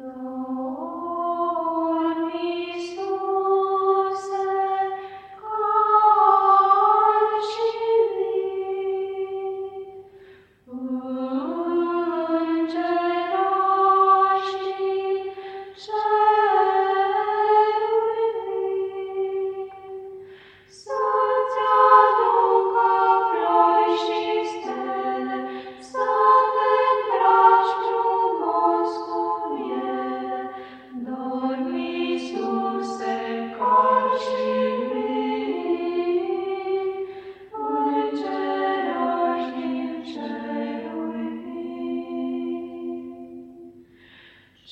Dormi,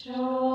Ce-o